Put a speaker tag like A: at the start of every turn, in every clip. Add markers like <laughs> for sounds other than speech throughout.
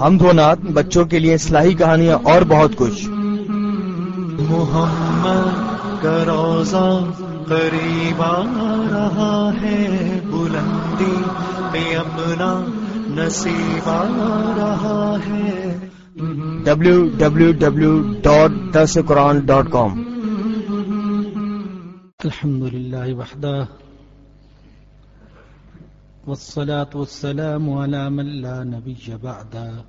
A: ہم دو نات بچوں کے لیے اصلاحی کہانیاں اور بہت کچھ۔
B: محمد کا روزہ قریب آ رہا ہے بلندی پہ اپنا نصیب آ رہا ہے۔
A: ڈبلو ڈبلو ڈبلو ڈاٹ درس قرآن ڈاٹ کام
C: الحمد لله وحده والصلاة والسلام على من لا نبي بعده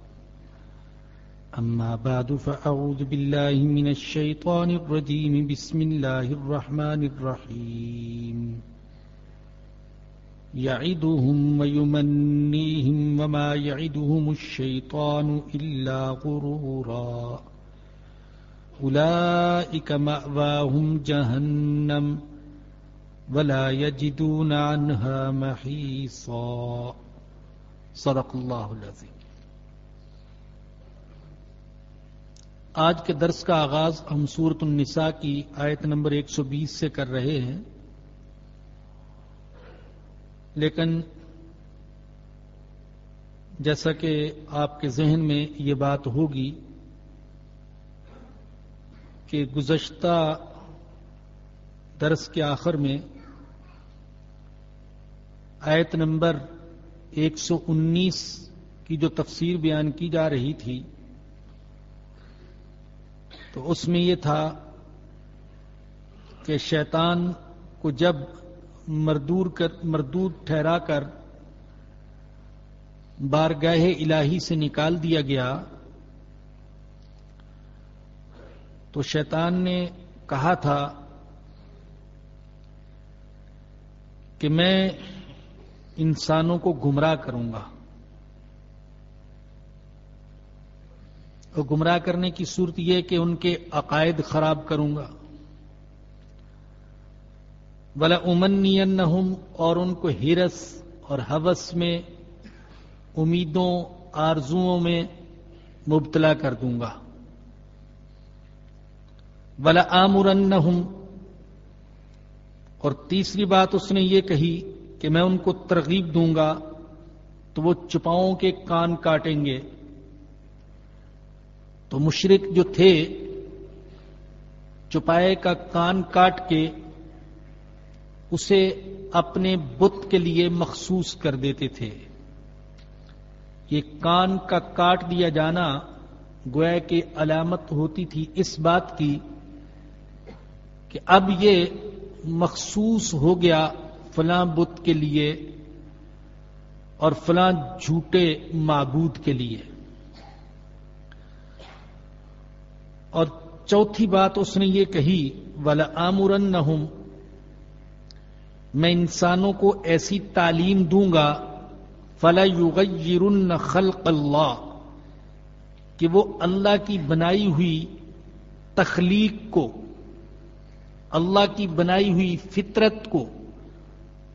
C: أما بعد، فأعوذ بالله من الشيطان الرجيم. بسم الله الرحمن الرحيم. يعدهم ويمنيهم وما يعدهم الشيطان إلا غرورا. أولئك مأواهم جهنم. ولا يجدون عنها محيصا. صدق الله العظيم آج کے درس کا آغاز ہم سورت النساء کی آیت نمبر 120 سے کر رہے ہیں. لیکن جیسا کہ آپ کے ذہن میں یہ بات ہوگی کہ گزشتہ درس کے آخر میں آیت نمبر ایک سو انیس کی جو تفسیر بیان کی جا رہی تھی، تو اس میں یہ تھا کہ شیطان کو جب مردور کر، مردود ٹھہرا کر بارگاہ الہی سے نکال دیا گیا، تو شیطان نے کہا تھا کہ میں انسانوں کو گمراہ کروں گا۔ اور گمراہ کرنے کی صورت یہ کہ ان کے عقائد خراب کروں گا۔ بلا امن اور ان کو ہرس اور حوث میں، امیدوں، آرزوؤں میں مبتلا کر دوں گا۔ بلا آمرن اور تیسری بات اس نے یہ کہی کہ میں ان کو ترغیب دوں گا، تو وہ چپاؤں کے کان کاٹیں گے۔ تو مشرق جو تھے، چپائے کا کان کاٹ کے اسے اپنے بت کے لیے مخصوص کر دیتے تھے۔ یہ کان کا کاٹ دیا جانا گویا کی علامت ہوتی تھی اس بات کی کہ اب یہ مخصوص ہو گیا فلاں بت کے لیے اور فلاں جھوٹے معبود کے لیے۔ اور چوتھی بات اس نے یہ کہی والا آمرن نہ میں انسانوں کو ایسی تعلیم دوں گا، فلا یغیرن خلق اللہ کہ وہ اللہ کی بنائی ہوئی تخلیق کو، اللہ کی بنائی ہوئی فطرت کو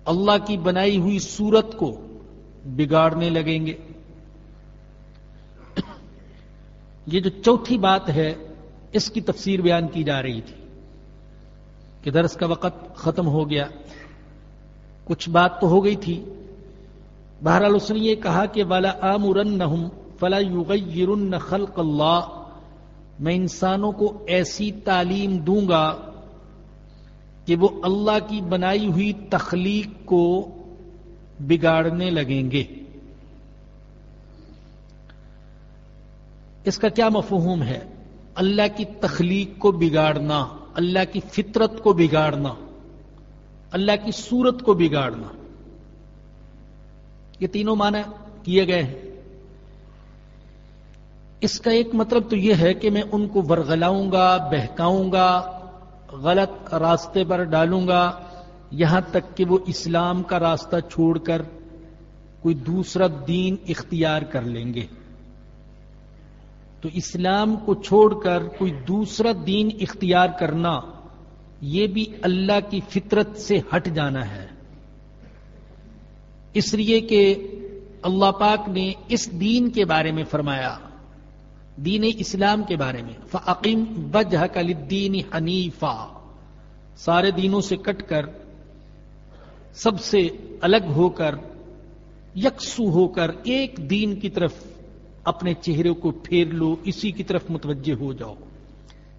C: اللہ کی بنائی ہوئی صورت کو بگاڑنے لگیں گے۔ یہ جو چوتھی بات ہے، اس کی تفسیر بیان کی جا رہی تھی کہ درس کا وقت ختم ہو گیا۔ کچھ بات تو ہو گئی تھی۔ بہرحال اس نے یہ کہا کہ والا آمرن فلا یغیرن خلق اللہ میں انسانوں کو ایسی تعلیم دوں گا کہ وہ اللہ کی بنائی ہوئی تخلیق کو بگاڑنے لگیں گے۔ اس کا کیا مفہوم ہے؟ اللہ کی تخلیق کو بگاڑنا، اللہ کی فطرت کو بگاڑنا، اللہ کی صورت کو بگاڑنا۔ یہ تینوں معنی کیے گئے ہیں۔ اس کا ایک مطلب تو یہ ہے کہ میں ان کو ورگلاؤں گا، بہکاؤں گا غلط راستے پر ڈالوں گا، یہاں تک کہ وہ اسلام کا راستہ چھوڑ کر کوئی دوسرا دین اختیار کر لیں گے۔ تو اسلام کو چھوڑ کر کوئی دوسرا دین اختیار کرنا، یہ بھی اللہ کی فطرت سے ہٹ جانا ہے۔ اس لیے کہ اللہ پاک نے اس دین کے بارے میں فرمایا۔ دین اسلام کے بارے میں۔ فعقیم بجہ کلدین حنیفا سارے دینوں سے کٹ کر، سب سے الگ ہو کر، یکسو ہو کر ایک دین کی طرف اپنے چہرے کو پھیر لو، اسی کی طرف متوجہ ہو جاؤ۔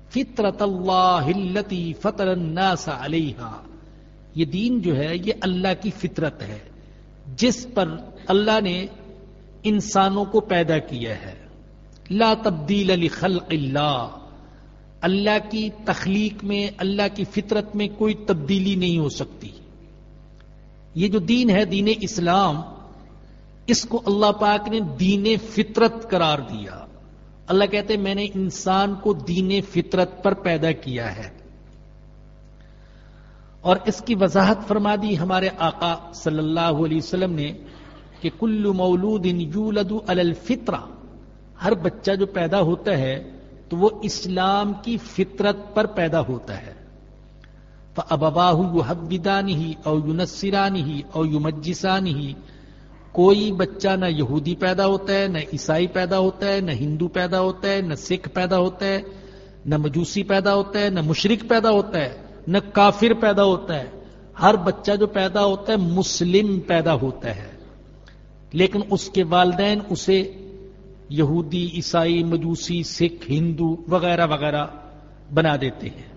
C: فطرت اللہ فطر الناس علیہ یہ دین جو ہے، یہ اللہ کی فطرت ہے۔ جس پر اللہ نے انسانوں کو پیدا کیا ہے۔ لا تبدیل علی خلق اللہ۔ اللہ کی تخلیق میں، اللہ کی فطرت میں کوئی تبدیلی نہیں ہو سکتی۔ یہ جو دین ہے، دین اسلام، اس کو اللہ پاک نے دین فطرت قرار دیا۔ اللہ کہتے میں نے انسان کو دین فطرت پر پیدا کیا ہے۔ اور اس کی وضاحت فرما دی ہمارے آقا صلی اللہ علیہ وسلم نے کہ کل مولود یولد الفطرہ۔ ہر بچہ جو پیدا ہوتا ہے تو وہ اسلام کی فطرت پر پیدا ہوتا ہے اباہ حبدانی ہی او یونسرانی ہی او یومجسانی ہی کوئی بچہ نہ یہودی پیدا ہوتا ہے نہ عیسائی پیدا ہوتا ہے نہ ہندو پیدا ہوتا ہے نہ سکھ پیدا ہوتا ہے نہ مجوسی پیدا ہوتا ہے نہ مشرق پیدا ہوتا ہے نہ کافر پیدا ہوتا ہے ہر بچہ جو پیدا ہوتا ہے مسلم پیدا ہوتا ہے لیکن اس کے والدین اسے یہودی، عیسائی، مجوسی، سکھ، ہندو وغیرہ وغیرہ بنا دیتے ہیں۔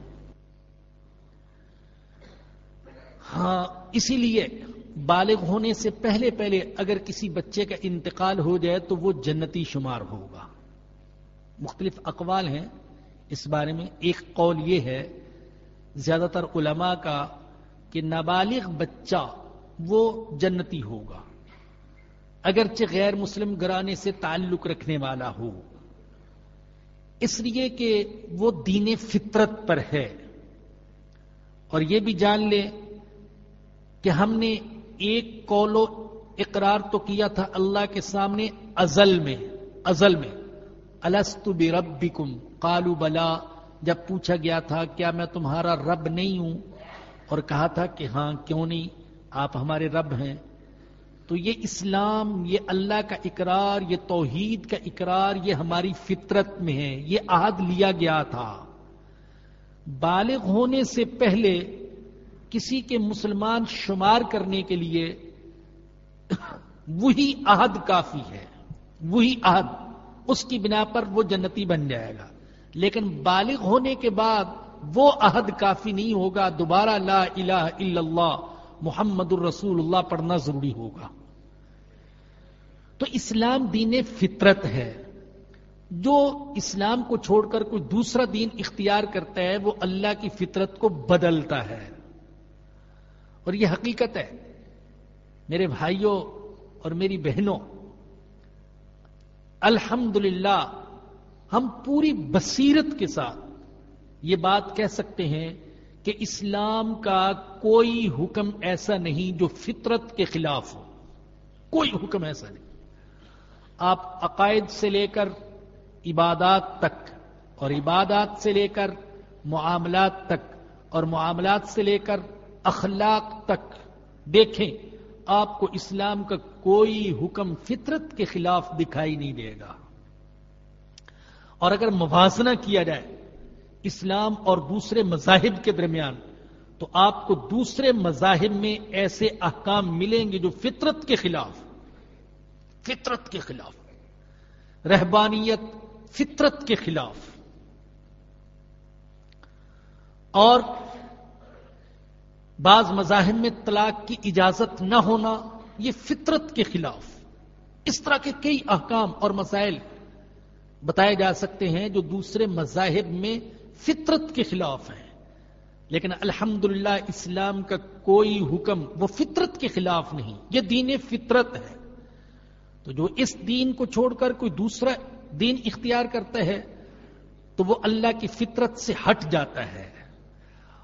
C: ہاں اسی لیے بالغ ہونے سے پہلے پہلے اگر کسی بچے کا انتقال ہو جائے تو وہ جنتی شمار ہوگا۔ مختلف اقوال ہیں۔ اس بارے میں ایک قول یہ ہے، زیادہ تر علماء کا کہ نابالغ بچہ وہ جنتی ہوگا۔ اگرچہ غیر مسلم گرانے سے تعلق رکھنے والا ہو۔ اس لیے کہ وہ دین فطرت پر ہے۔ اور یہ بھی جان لے کہ ہم نے ایک قول و اقرار تو کیا تھا اللہ کے سامنے ازل میں ازل میں۔ السط بربکم۔ قالو بلا۔ جب پوچھا گیا تھا، کیا میں تمہارا رب نہیں ہوں؟ اور کہا تھا کہ ہاں کیوں نہیں؟ آپ ہمارے رب ہیں۔ تو یہ اسلام، یہ اللہ کا اقرار، یہ توحید کا اقرار، یہ ہماری فطرت میں ہے، یہ عہد لیا گیا تھا۔ بالغ ہونے سے پہلے کسی کے مسلمان شمار کرنے کے لیے وہی عہد کافی ہے، وہی عہد۔ اس کی بنا پر وہ جنتی بن جائے گا۔ لیکن بالغ ہونے کے بعد وہ عہد کافی نہیں ہوگا۔ دوبارہ لا الہ الا اللہ۔ محمد الرسول اللہ پڑھنا ضروری ہوگا۔ تو اسلام دین فطرت ہے۔ جو اسلام کو چھوڑ کر کوئی دوسرا دین اختیار کرتا ہے، وہ اللہ کی فطرت کو بدلتا ہے۔ اور یہ حقیقت ہے۔ میرے بھائیوں اور میری بہنوں الحمد ہم پوری بصیرت کے ساتھ یہ بات کہہ سکتے ہیں کہ اسلام کا کوئی حکم ایسا نہیں جو فطرت کے خلاف ہو۔ کوئی حکم ایسا نہیں۔ آپ عقائد سے لے کر عبادات تک اور عبادات سے لے کر معاملات تک اور معاملات سے لے کر اخلاق تک دیکھیں، آپ کو اسلام کا کوئی حکم فطرت کے خلاف دکھائی نہیں دے گا۔ اور اگر موازنہ کیا جائے اسلام اور دوسرے مذاہب کے درمیان، تو آپ کو دوسرے مذاہب میں ایسے احکام ملیں گے جو فطرت کے خلاف، فطرت کے خلاف، رہبانیت فطرت کے خلاف۔ اور بعض مذاہب میں طلاق کی اجازت نہ ہونا، یہ فطرت کے خلاف۔ اس طرح کے کئی احکام اور مسائل بتائے جا سکتے ہیں جو دوسرے مذاہب میں فطرت کے خلاف ہیں۔ لیکن الحمد اسلام کا کوئی حکم وہ فطرت کے خلاف نہیں، یہ دین فطرت ہے۔ تو جو اس دین کو چھوڑ کر کوئی دوسرا دین اختیار کرتا ہے، تو وہ اللہ کی فطرت سے ہٹ جاتا ہے۔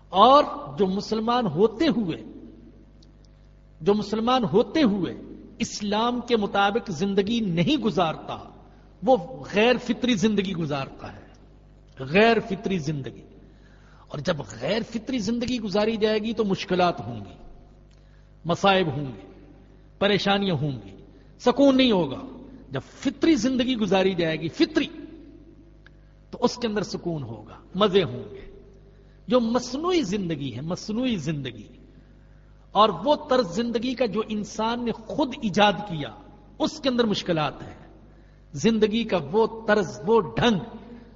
C: اور جو مسلمان ہوتے ہوئے، جو مسلمان ہوتے ہوئے اسلام کے مطابق زندگی نہیں گزارتا، وہ غیر فطری زندگی گزارتا ہے۔ غیر فطری زندگی۔ اور جب غیر فطری زندگی گزاری جائے گی تو مشکلات ہوں گی مسائب ہوں گے، پریشانیاں ہوں گی، سکون نہیں ہوگا۔ جب فطری زندگی گزاری جائے گی، فطری، تو اس کے اندر سکون ہوگا، مزے ہوں گے۔ جو مصنوعی زندگی ہے، مصنوعی زندگی، اور وہ طرز زندگی کا جو انسان نے خود ایجاد کیا، اس کے اندر مشکلات ہیں۔ زندگی کا وہ طرز، وہ ڈھنگ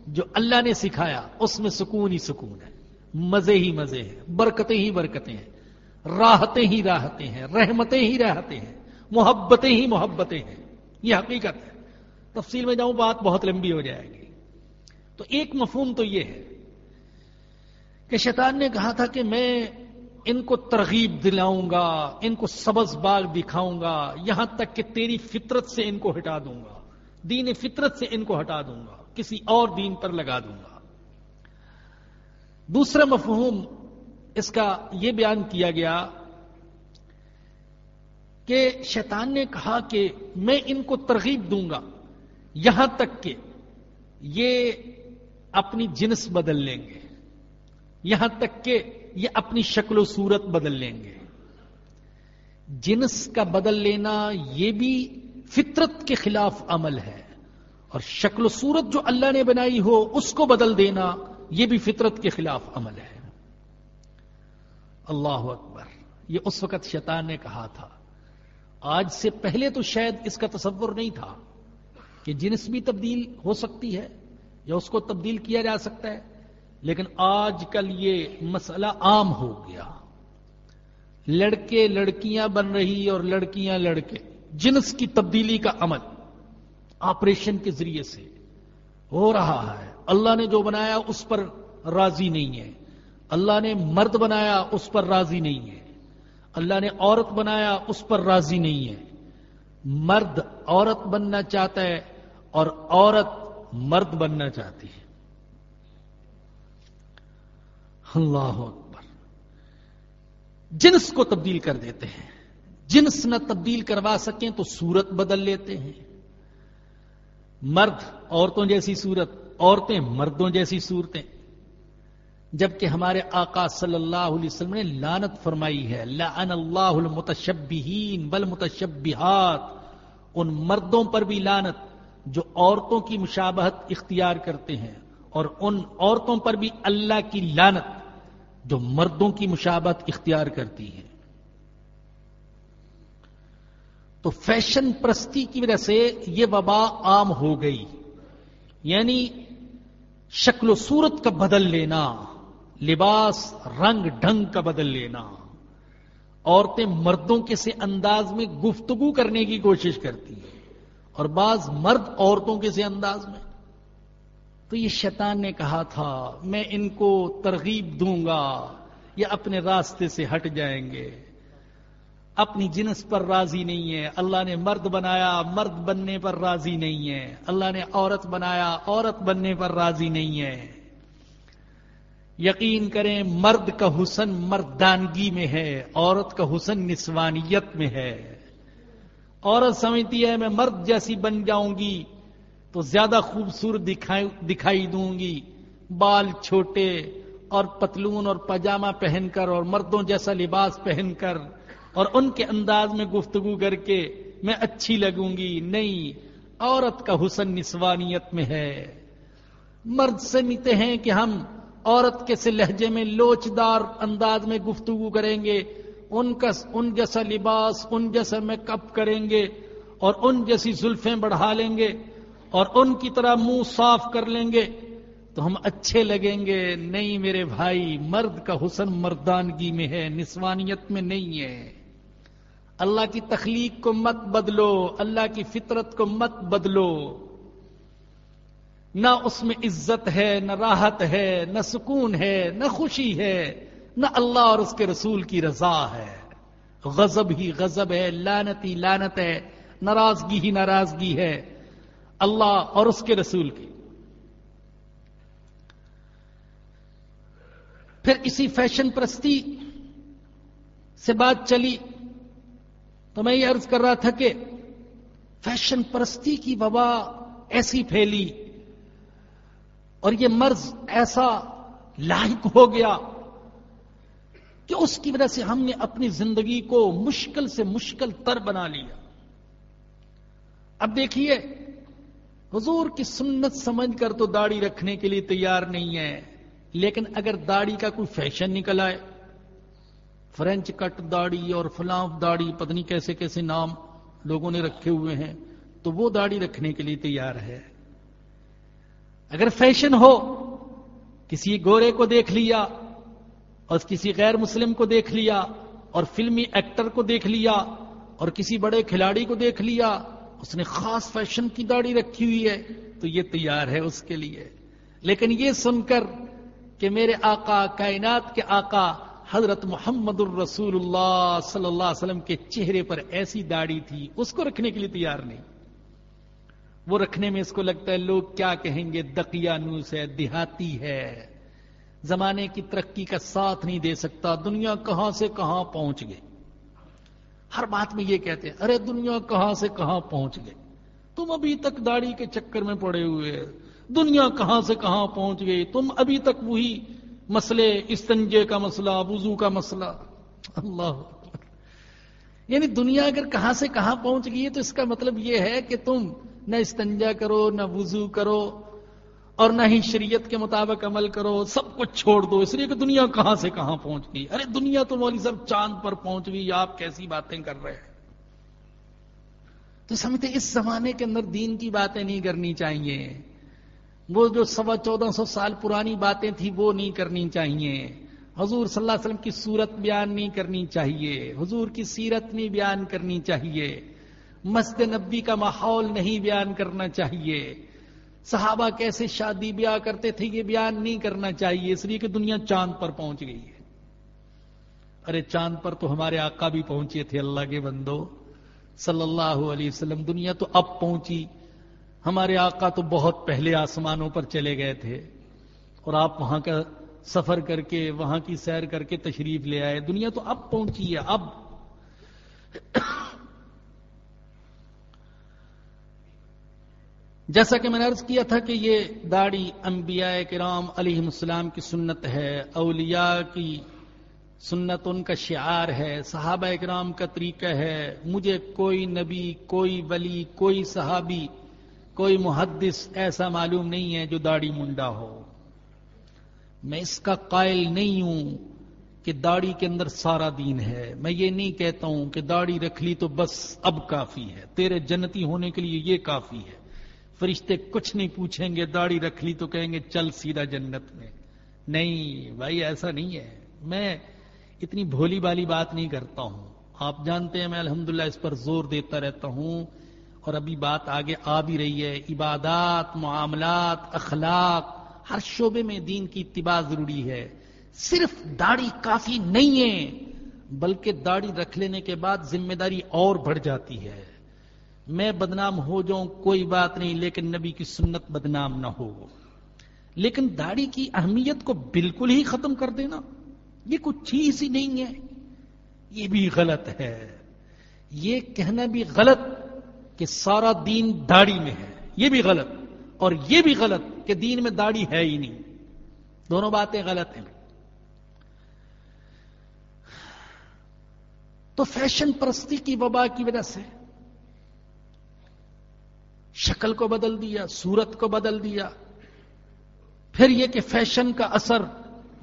C: جو اللہ نے سکھایا، اس میں سکون ہی سکون ہے۔ مزے ہی مزے ہیں، برکتیں ہی برکتیں ہیں۔ راحتیں ہی راحتیں ہیں، رحمتیں ہی راحتیں ہیں، محبتیں ہی محبتیں ہیں۔ یہ حقیقت ہے۔ تفصیل میں جاؤں، بات بہت لمبی ہو جائے گی۔ تو ایک مفہوم تو یہ ہے کہ شیطان نے کہا تھا کہ میں ان کو ترغیب دلاؤں گا، ان کو سبز باغ دکھاؤں گا، یہاں تک کہ تیری فطرت سے ان کو ہٹا دوں گا، دین فطرت سے ان کو ہٹا دوں گا۔ کسی اور دین پر لگا دوں گا۔ دوسرا مفہوم اس کا یہ بیان کیا گیا کہ شیطان نے کہا کہ میں ان کو ترغیب دوں گا یہاں تک کہ یہ اپنی جنس بدل لیں گے۔ یہاں تک کہ یہ اپنی شکل و صورت بدل لیں گے۔ جنس کا بدل لینا یہ بھی فطرت کے خلاف عمل ہے۔ اور شکل و صورت جو اللہ نے بنائی ہو، اس کو بدل دینا، یہ بھی فطرت کے خلاف عمل ہے۔ اللہ اکبر، یہ اس وقت شیطان نے کہا تھا۔ آج سے پہلے تو شاید اس کا تصور نہیں تھا کہ جنس بھی تبدیل ہو سکتی ہے یا اس کو تبدیل کیا جا سکتا ہے، لیکن آج کل یہ مسئلہ عام ہو گیا۔ لڑکے لڑکیاں بن رہی اور لڑکیاں لڑکے، جنس کی تبدیلی کا عمل۔ آپریشن کے ذریعے سے ہو رہا ہے۔ اللہ نے جو بنایا اس پر راضی نہیں ہے۔ اللہ نے مرد بنایا اس پر راضی نہیں ہے۔ اللہ نے عورت بنایا اس پر راضی نہیں ہے۔ مرد عورت بننا چاہتا ہے اور عورت مرد بننا چاہتی ہے۔ اللہ اکبر۔ جنس کو تبدیل کر دیتے ہیں۔ جنس نہ تبدیل کروا سکیں تو صورت بدل لیتے ہیں۔ مرد عورتوں جیسی صورت، عورتیں مردوں جیسی صورتیں۔ جبکہ ہمارے آقا صلی اللہ علیہ وسلم نے لانت فرمائی ہے، لعن اللہ المتشبہین بل ان مردوں پر بھی لانت جو عورتوں کی مشابہت اختیار کرتے ہیں، اور ان عورتوں پر بھی اللہ کی لانت جو مردوں کی مشابہت اختیار کرتی ہے۔ تو فیشن پرستی کی وجہ سے یہ وبا عام ہو گئی۔ یعنی شکل و صورت کا بدل لینا، لباس، رنگ، ڈھنگ کا بدل لینا۔ عورتیں مردوں کے سے انداز میں گفتگو کرنے کی کوشش کرتی ہیں۔ اور بعض مرد عورتوں کے سے انداز میں۔ تو یہ شیطان نے کہا تھا، میں ان کو ترغیب دوں گا یہ اپنے راستے سے ہٹ جائیں گے۔ اپنی جنس پر راضی نہیں ہے۔ اللہ نے مرد بنایا، مرد بننے پر راضی نہیں ہے۔ اللہ نے عورت بنایا، عورت بننے پر راضی نہیں ہے۔ یقین کریں، مرد کا حسن مردانگی میں ہے، عورت کا حسن نسوانیت میں ہے۔ عورت سمجھتی ہے، میں مرد جیسی بن جاؤں گی تو زیادہ خوبصورت دکھائی دوں گی۔ بال چھوٹے اور پتلون اور پاجامہ پہن کر اور مردوں جیسا لباس پہن کر اور ان کے انداز میں گفتگو کر کے میں اچھی لگوں گی، نہیں، عورت کا حسن نسوانیت میں ہے۔ مرد سمجھتے ہیں کہ ہم عورت کے سے لہجے میں لوچدار انداز میں گفتگو کریں گے، ان کا ان جیسا لباس، ان جیسا میک اپ کریں گے اور ان جیسی زلفیں بڑھا لیں گے اور ان کی طرح منہ صاف کر لیں گے، تو ہم اچھے لگیں گے۔ نہیں میرے بھائی، مرد کا حسن مردانگی میں ہے، نسوانیت میں نہیں ہے۔ اللہ کی تخلیق کو مت بدلو، اللہ کی فطرت کو مت بدلو۔ نہ اس میں عزت ہے، نہ راحت ہے، نہ سکون ہے، نہ خوشی ہے، نہ اللہ اور اس کے رسول کی رضا ہے۔ غضب ہی غضب ہے لانتی لانت ہے، ناراضگی ہی ناراضگی ہے۔ اللہ اور اس کے رسول کی۔ پھر اسی فیشن پرستی سے بات چلی۔ تو میں یہ عرض کر رہا تھا کہ فیشن پرستی کی وبا ایسی پھیلی اور یہ مرض ایسا لاحق ہو گیا کہ اس کی وجہ سے ہم نے اپنی زندگی کو مشکل سے مشکل تر بنا لیا۔ اب دیکھیے، حضور کی سنت سمجھ کر تو داڑھی رکھنے کے لیے تیار نہیں ہے لیکن اگر داڑھی کا کوئی فیشن نکل آئے فرینچ کٹ داڑھی اور فلاں داڑھی پتنی کیسے کیسے نام لوگوں نے رکھے ہوئے ہیں، تو وہ داڑھی رکھنے کے لیے تیار ہے۔ اگر فیشن ہو، کسی گورے کو دیکھ لیا اور کسی غیر مسلم کو دیکھ لیا اور فلمی ایکٹر کو دیکھ لیا اور کسی بڑے کھلاڑی کو دیکھ لیا، اس نے خاص فیشن کی داڑھی رکھی ہوئی ہے، تو یہ تیار ہے اس کے لیے۔ لیکن یہ سن کر کہ میرے آقا، کائنات کے آقا حضرت محمد الرسول اللہ صلی اللہ علیہ وسلم کے چہرے پر ایسی داڑھی تھی، اس کو رکھنے کے لیے تیار نہیں۔ وہ رکھنے میں اس کو لگتا ہے، لوگ کیا کہیں گے؟ دقیانوس ہے، دیہاتی ہے۔ زمانے کی ترقی کا ساتھ نہیں دے سکتا، دنیا کہاں سے کہاں پہنچ گئے۔ ہر بات میں یہ کہتے ہیں، ارے دنیا کہاں سے کہاں پہنچ گئے؟ تم ابھی تک داڑھی کے چکر میں پڑے ہوئے دنیا کہاں سے کہاں پہنچ گئی؟ تم ابھی تک وہی مسئلے، استنجے کا مسئلہ، وضو کا مسئلہ۔ اللہ یعنی دنیا اگر کہاں سے کہاں پہنچ گئی ہے تو اس کا مطلب یہ ہے کہ تم نہ استنجا کرو، نہ وضو کرو اور نہ ہی شریعت کے مطابق عمل کرو، سب کچھ چھوڑ دو۔ اس لیے کہ دنیا کہاں سے کہاں پہنچ گئی۔ ارے دنیا تو مولوی صاحب چاند پر پہنچ گئی، آپ کیسی باتیں کر رہے ہیں؟ تو سمجھتے اس زمانے کے اندر دین کی باتیں نہیں کرنی چاہیے۔ وہ جو سوا چودہ سو سال پرانی باتیں تھیں وہ نہیں کرنی چاہیے۔ حضور صلی اللہ علیہ وسلم کی صورت بیان نہیں کرنی چاہیے۔ حضور کی سیرت نہیں بیان کرنی چاہیے۔ مسجد نبی کا ماحول نہیں بیان کرنا چاہیے۔ صحابہ کیسے شادی بیاہ کرتے تھے یہ بیان نہیں کرنا چاہیے۔ اس لیے کہ دنیا چاند پر پہنچ گئی ہے۔ ارے چاند پر تو ہمارے آقا بھی پہنچے تھے۔ اللہ کے بندو، صلی اللہ علیہ وسلم، دنیا تو اب پہنچی۔ ہمارے آقا تو بہت پہلے آسمانوں پر چلے گئے تھے اور آپ وہاں کا سفر کر کے، وہاں کی سیر کر کے تشریف لے آئے۔ دنیا تو اب پہنچی ہے، اب۔ جیسا کہ میں نے عرض کیا تھا کہ یہ داڑھی انبیاء کرام علیہ السلام کی سنت ہے، اولیاء کی سنت ان کا شعار ہے، صحابہ کرام کا طریقہ ہے۔ مجھے کوئی نبی، کوئی ولی، کوئی صحابی کوئی محدث ایسا معلوم نہیں ہے جو داڑھی منڈا ہو۔ میں اس کا قائل نہیں ہوں کہ داڑھی کے اندر سارا دین ہے۔ میں یہ نہیں کہتا ہوں کہ داڑھی رکھ لی تو بس اب کافی ہے۔ تیرے جنتی ہونے کے لیے یہ کافی ہے۔ فرشتے کچھ نہیں پوچھیں گے، داڑھی رکھ لی تو کہیں گے، چل سیدھا جنت میں۔ نہیں بھائی، ایسا نہیں ہے۔ میں اتنی بھولی بالی بات نہیں کرتا ہوں۔ آپ جانتے ہیں، میں الحمدللہ اس پر زور دیتا رہتا ہوں اور ابھی بات آگے آ بھی رہی ہے، عبادات، معاملات، اخلاق، ہر شعبے میں دین کی اتباع ضروری ہے۔ صرف داڑھی کافی نہیں ہے، بلکہ داڑھی رکھ لینے کے بعد ذمہ داری اور بڑھ جاتی ہے۔ میں بدنام ہو جاؤں کوئی بات نہیں، لیکن نبی کی سنت بدنام نہ ہو۔ لیکن داڑھی کی اہمیت کو بالکل ہی ختم کر دینا، یہ کچھ چیز ہی نہیں ہے۔ یہ بھی غلط ہے۔ یہ کہنا بھی غلط کہ سارا دین داڑھی میں ہے۔ یہ بھی غلط۔ اور یہ بھی غلط کہ دین میں داڑھی ہے ہی نہیں۔ دونوں باتیں غلط ہیں۔ تو فیشن پرستی کی وبا کی وجہ سے شکل کو بدل دیا، صورت کو بدل دیا۔ پھر یہ کہ فیشن کا اثر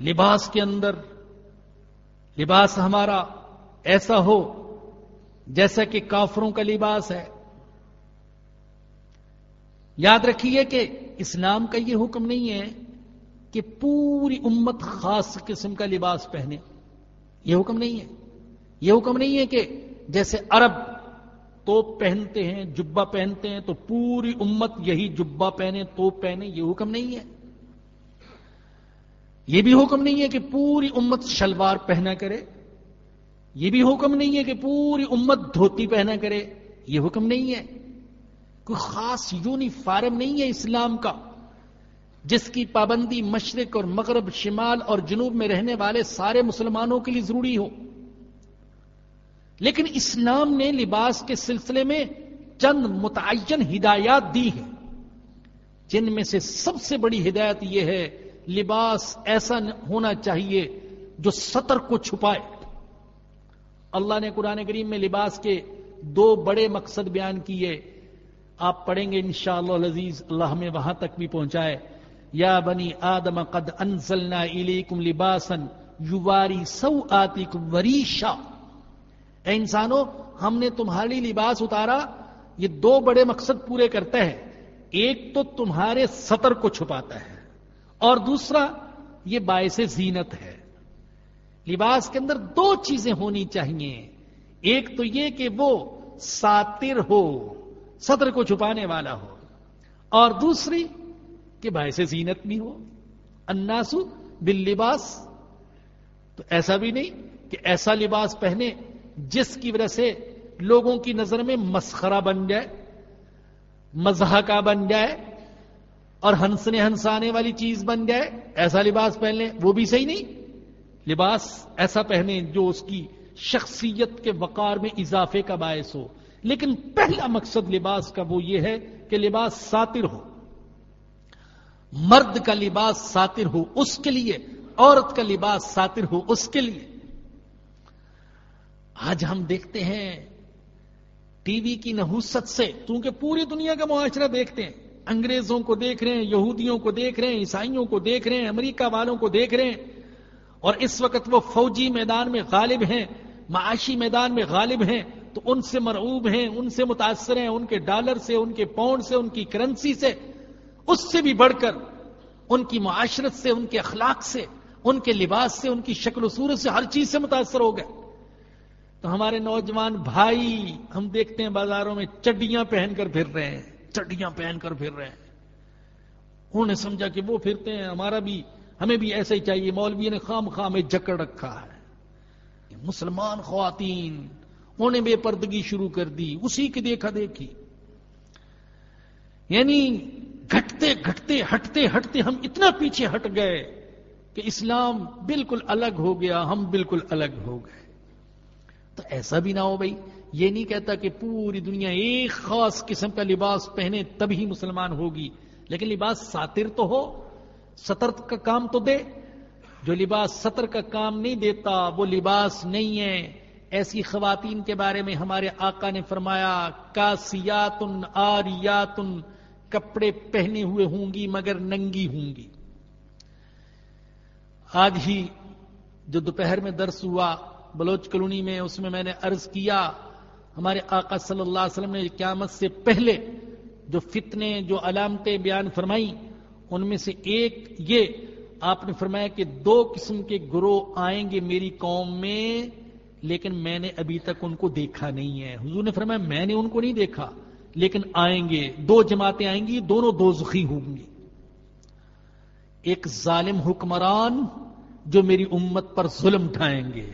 C: لباس کے اندر، لباس ہمارا ایسا ہو جیسا کہ کافروں کا لباس ہے۔ یاد رکھیے کہ اسلام کا یہ حکم نہیں ہے کہ پوری امت خاص قسم کا لباس پہنے، یہ حکم نہیں ہے۔ یہ حکم نہیں ہے کہ جیسے عرب توپ پہنتے ہیں جبا پہنتے ہیں، تو پوری امت یہی جبا پہنے، توپ پہنے، یہ حکم نہیں ہے۔ یہ بھی حکم نہیں ہے کہ پوری امت شلوار پہنا کرے۔ یہ بھی حکم نہیں ہے کہ پوری امت دھوتی پہنا کرے۔ یہ حکم نہیں ہے۔ کوئی خاص یونیفارم نہیں ہے اسلام کا، جس کی پابندی مشرق اور مغرب، شمال اور جنوب میں رہنے والے سارے مسلمانوں کے لیے ضروری ہو۔ لیکن اسلام نے لباس کے سلسلے میں چند متعین ہدایات دی ہیں۔ جن میں سے سب سے بڑی ہدایت یہ ہے، لباس ایسا ہونا چاہیے جو سطر کو چھپائے۔ اللہ نے قرآن کریم میں لباس کے دو بڑے مقصد بیان کیے۔ آپ پڑھیں گے انشاءاللہ العزیز اللہ ہمیں وہاں تک بھی پہنچائے۔ یا بنی آدم قد انزلنا الیکم لباسا یواری سو آتی وریشا۔ اے انسانوں، ہم نے تمہاری لباس اتارا، یہ دو بڑے مقصد پورے کرتا ہے۔ ایک تو تمہارے سطر کو چھپاتا ہے اور دوسرا، یہ باعث زینت ہے۔ لباس کے اندر دو چیزیں ہونی چاہیے۔ ایک تو یہ کہ وہ ساتر ہو۔ سطر کو چھپانے والا ہو اور دوسری کہ باعث زینت بھی ہو۔ اناسو بل لباس تو ایسا بھی نہیں کہ ایسا لباس پہنے جس کی وجہ سے لوگوں کی نظر میں مسخرہ بن جائے مذہقہ بن جائے اور ہنسنے ہنسانے والی چیز بن جائے۔ ایسا لباس پہن لیں، وہ بھی صحیح نہیں۔ لباس ایسا پہنے جو اس کی شخصیت کے وقار میں اضافے کا باعث ہو۔ لیکن پہلا مقصد لباس کا وہ یہ ہے کہ لباس ساتر ہو۔ مرد کا لباس ساتر ہو، اس کے لیے۔ عورت کا لباس ساتر ہو، اس کے لیے۔ آج ہم دیکھتے ہیں ٹی وی کی نحوست سے کیونکہ پوری دنیا کا معاشرہ دیکھتے ہیں۔ انگریزوں کو دیکھ رہے ہیں، یہودیوں کو دیکھ رہے ہیں، عیسائیوں کو دیکھ رہے ہیں، امریکہ والوں کو دیکھ رہے ہیں۔ اور اس وقت وہ فوجی میدان میں غالب ہیں، معاشی میدان میں غالب ہیں۔ تو ان سے مرعوب ہیں، ان سے متاثر ہیں، ان کے ڈالر سے، ان کے پاؤنڈ سے، ان کی کرنسی سے، اس سے بھی بڑھ کر، ان کی معاشرت سے، ان کے اخلاق سے، ان کے لباس سے، ان کی شکل و صورت سے ہر چیز سے متاثر ہو گئے۔ تو ہمارے نوجوان بھائی، ہم دیکھتے ہیں بازاروں میں چڈیاں پہن کر پھر رہے ہیں، چڈیاں پہن کر پھر رہے ہیں۔ انہوں نے سمجھا کہ وہ پھرتے ہیں؟ ہمارا بھی، ہمیں بھی ایسا ہی چاہیے، مولوی نے خام خام جکڑ رکھا ہے۔ مسلمان خواتین انہوں نے بے پردگی شروع کر دی، اسی کی دیکھا دیکھی۔ یعنی گھٹتے گھٹتے ہٹتے ہٹتے ہم اتنا پیچھے ہٹ گئے کہ اسلام بالکل الگ ہو گیا، ہم بالکل الگ ہو گئے۔ تو ایسا بھی نہ ہو بھائی، یہ نہیں کہتا کہ پوری دنیا ایک خاص قسم کا لباس پہنے تبھی مسلمان ہوگی، لیکن لباس ساتر تو ہو، سطر کا کام تو دے۔ جو لباس سطر کا کام نہیں دیتا، وہ لباس نہیں ہے۔ ایسی خواتین کے بارے میں ہمارے آقا نے فرمایا، کاسیاتن، آریاتن، کپڑے پہنے ہوئے ہوں گی مگر ننگی ہوں گی۔ آج ہی جو دوپہر میں درس ہوا بلوچ کلونی میں، اس میں میں نے عرض کیا، ہمارے آقا صلی اللہ علیہ وسلم نے قیامت سے پہلے جو فتنے، جو علامتیں بیان فرمائی ان میں سے ایک یہ، آپ نے فرمایا کہ دو قسم کے گروہ آئیں گے میری قوم میں لیکن میں نے ابھی تک ان کو دیکھا نہیں ہے۔ حضور نے فرمایا، میں نے ان کو نہیں دیکھا، لیکن آئیں گے، دو جماعتیں آئیں گی، دونوں دو زخی ہوں گی۔ ایک ظالم حکمران جو میری امت پر ظلم ٹھائیں گے۔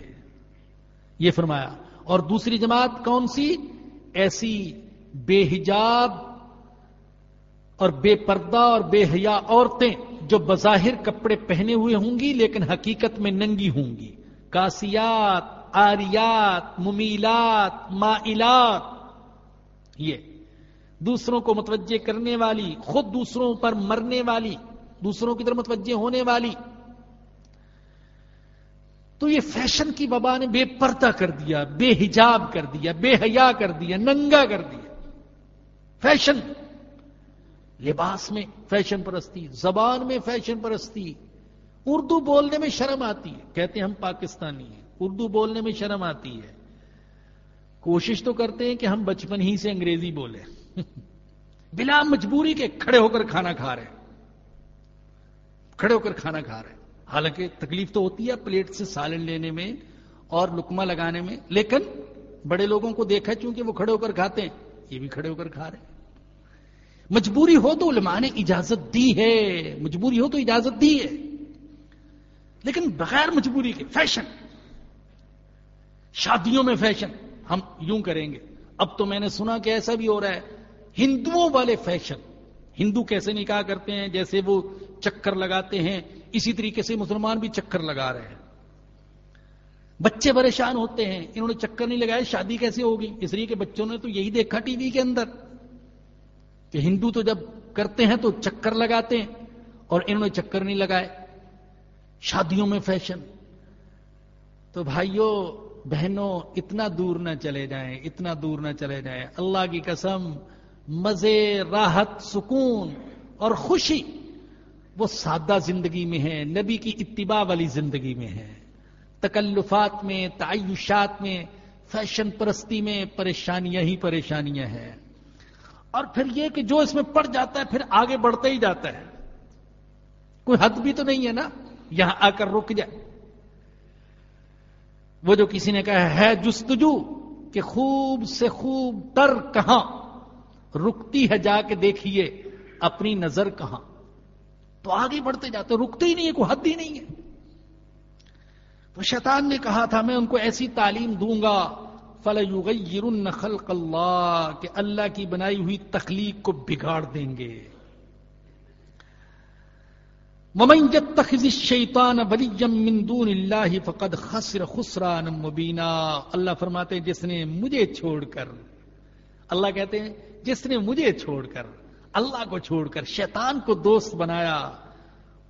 C: یہ فرمایا۔ اور دوسری جماعت کون سی؟ ایسی بے حجاب اور بے پردہ اور بے حیا عورتیں جو بظاہر کپڑے پہنے ہوئے ہوں گی، لیکن حقیقت میں ننگی ہوں گی۔ کاسیات آریات، ممیلات، مائلات۔ یہ دوسروں کو متوجہ کرنے والی، خود دوسروں پر مرنے والی، دوسروں کی طرف متوجہ ہونے والی۔ تو یہ فیشن کی وبا نے بے پردہ کر دیا، بے حجاب کر دیا، بے حیا کر دیا، ننگا کر دیا۔ فیشن، لباس میں فیشن پرستی، زبان میں فیشن پرستی، اردو بولنے میں شرم آتی ہے۔ کہتے ہیں ہم پاکستانی ہیں۔ اردو بولنے میں شرم آتی ہے۔ کوشش تو کرتے ہیں کہ ہم بچپن ہی سے انگریزی بولیں۔ <laughs> بلا مجبوری کے کھڑے ہو کر کھانا کھا رہے ہیں۔ کھڑے ہو کر کھانا کھا رہے ہیں۔ حالانکہ تکلیف تو ہوتی ہے پلیٹ سے سالن لینے میں اور لکما لگانے میں، لیکن بڑے لوگوں کو دیکھا چونکہ وہ کھڑے ہو کر کھاتے ہیں، یہ بھی کھڑے ہو کر کھا رہے مجبوری ہو تو علماء نے اجازت دی ہے، مجبوری ہو تو اجازت دی ہے۔ لیکن بغیر مجبوری کے، فیشن۔ شادیوں میں فیشن۔ ہم یوں کریں گے۔ اب تو میں نے سنا کہ ایسا بھی ہو رہا ہے۔ ہندوؤں والے فیشن۔ ہندو کیسے نکاح کرتے ہیں؟ جیسے وہ چکر لگاتے ہیں۔ اسی طریقے سے مسلمان بھی چکر لگا رہے ہیں۔ بچے پریشان ہوتے ہیں۔ انہوں نے چکر نہیں لگایا، شادی کیسے ہوگی؟ اس لیے کہ بچوں نے تو یہی دیکھا ٹی وی کے اندر کہ ہندو تو جب کرتے ہیں تو چکر لگاتے ہیں اور انہوں نے چکر نہیں لگائے۔ شادیوں میں فیشن۔ تو بھائیوں بہنوں، اتنا دور نہ چلے جائیں، اتنا دور نہ چلے جائیں۔ اللہ کی قسم، مزے، راحت، سکون اور خوشی وہ سادہ زندگی میں ہے نبی کی اتباع والی زندگی میں ہے تکلفات میں، تعیشات میں، فیشن پرستی میں پریشانیاں ہی پریشانیاں ہیں۔ اور پھر یہ کہ جو اس میں پڑ جاتا ہے، پھر آگے بڑھتا ہی جاتا ہے۔ کوئی حد بھی تو نہیں ہے نا؟ یہاں آ کر رک جائے۔ وہ جو کسی نے کہا ہے جستجو کہ خوب سے خوب تر کہاں رکتی ہے جا کے دیکھیے اپنی نظر کہاں تو آگے بڑھتے جاتے رکتے ہی نہیں ہے کوئی حد ہی نہیں ہے۔ تو شیطان نے کہا تھا، میں ان کو ایسی تعلیم دوں گا فل خلق اللہ کہ اللہ کی بنائی ہوئی تخلیق کو بگاڑ دیں گے۔ شیطان من دون اللہ فقد خسر خسران مبینہ اللہ فرماتے جس نے مجھے چھوڑ کر، اللہ کہتے ہیں، جس نے مجھے چھوڑ کر، اللہ کو چھوڑ کر شیطان کو دوست بنایا،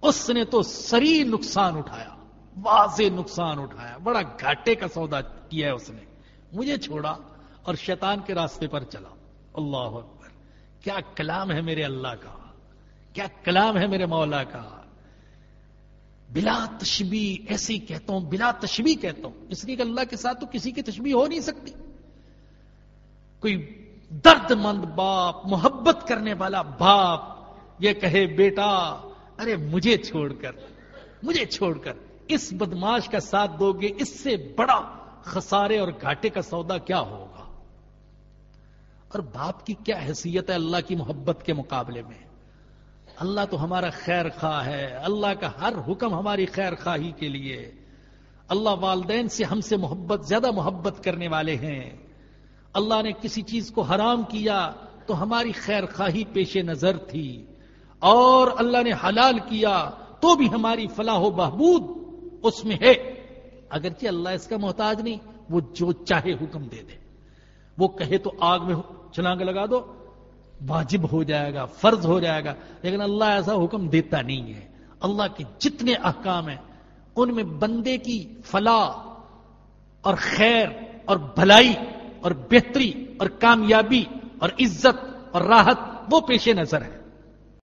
C: اس نے تو سری نقصان اٹھایا، واضح نقصان اٹھایا۔ بڑا گھاٹے کا سودا کیا ہے اس نے۔ مجھے چھوڑا اور شیطان کے راستے پر چلا۔ اللہ اکبر۔ کیا کلام ہے میرے اللہ کا؟ کیا کلام ہے میرے مولا کا؟ بلا تشبی ایسی کہتا ہوں، بلا تشبی کہتا ہوں۔ اس لیے کہ اللہ کے ساتھ تو کسی کی تشبی ہو نہیں سکتی۔ کوئی درد مند باپ، محبت کرنے والا باپ یہ کہے، بیٹا، ارے مجھے چھوڑ کر، مجھے چھوڑ کر۔ اس بدماش کا ساتھ دو گے، اس سے بڑا خسارے اور گھاٹے کا سودا کیا ہوگا؟ اور باپ کی کیا حیثیت ہے اللہ کی محبت کے مقابلے میں؟ اللہ تو ہمارا خیر خواہ ہے، اللہ کا ہر حکم ہماری خیر خواہی کے لیے۔ اللہ والدین سے ہم سے محبت، زیادہ محبت کرنے والے ہیں۔ اللہ نے کسی چیز کو حرام کیا تو ہماری خیر خواہی پیش نظر تھی۔ اور اللہ نے حلال کیا تو بھی ہماری فلاح و بہبود اس میں ہے۔ اگرچہ اللہ اس کا محتاج نہیں، وہ جو چاہے حکم دے دے۔ وہ کہے تو آگ میں چھلانگ لگا دو۔ واجب ہو جائے گا، فرض ہو جائے گا، لیکن اللہ ایسا حکم دیتا نہیں ہے۔ اللہ کے جتنے احکام ہیں، ان میں بندے کی فلاح اور خیر اور بھلائی اور بہتری اور کامیابی اور عزت اور راحت وہ پیش نظر ہے